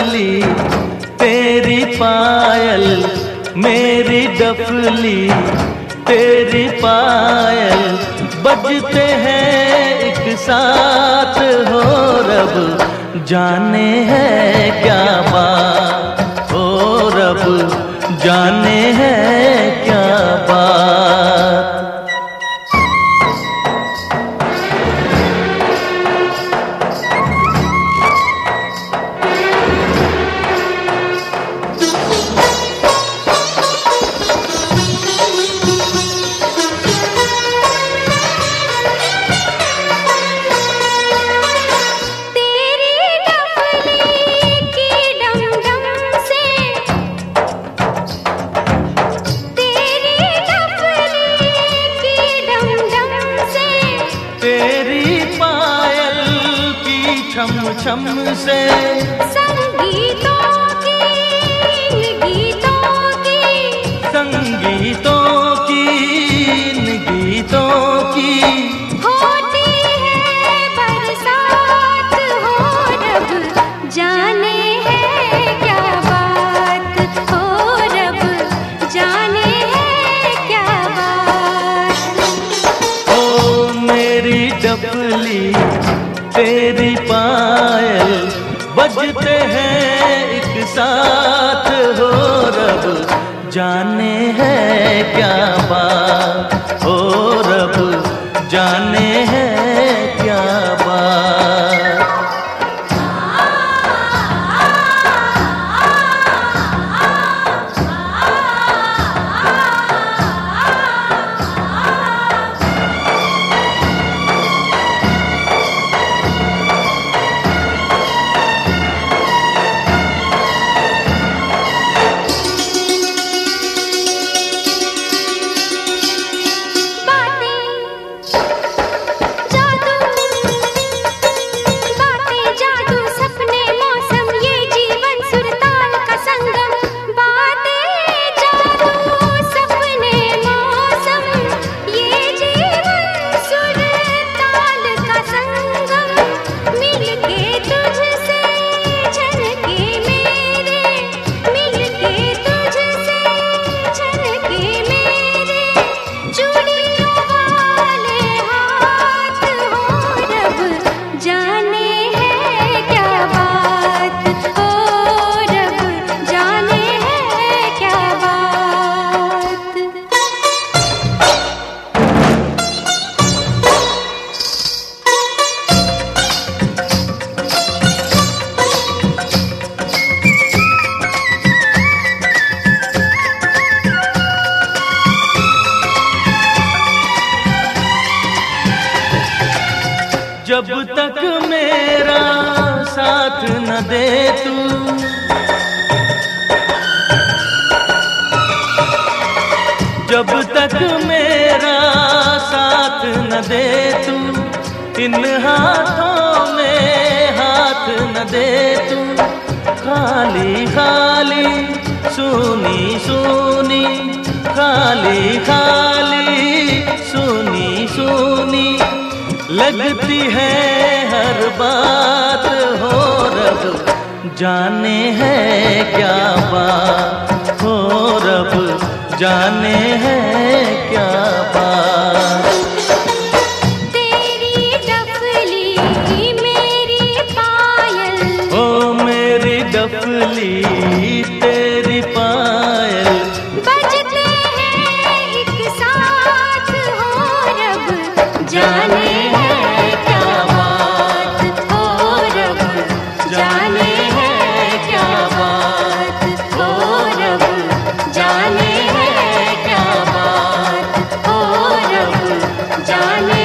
डफली तेरी पायल मेरी डफली। तेरी पायल बजते हैं एक साथ, हो रब, जाने है क्या बात? हो रब, जाने है छम से। संगीतों की गीतों की। संगीतों की गीतों की। होती है बरसात हो रब जाने तेरी पायल बजते हैं एक साथ हो रब जाने है क्या जब तक मेरा साथ न दे तू। जब तक मेरा साथ न दे तू, इन हाथों में हाथ न दे तू। खाली खाली, सुनी सुनी, खाली खाली। बिगड़ती है हर बात। हो रब जाने है क्या बात? हो रब जाने है क्या तेरी डफली की मेरी पायल। ओ मेरी डफली i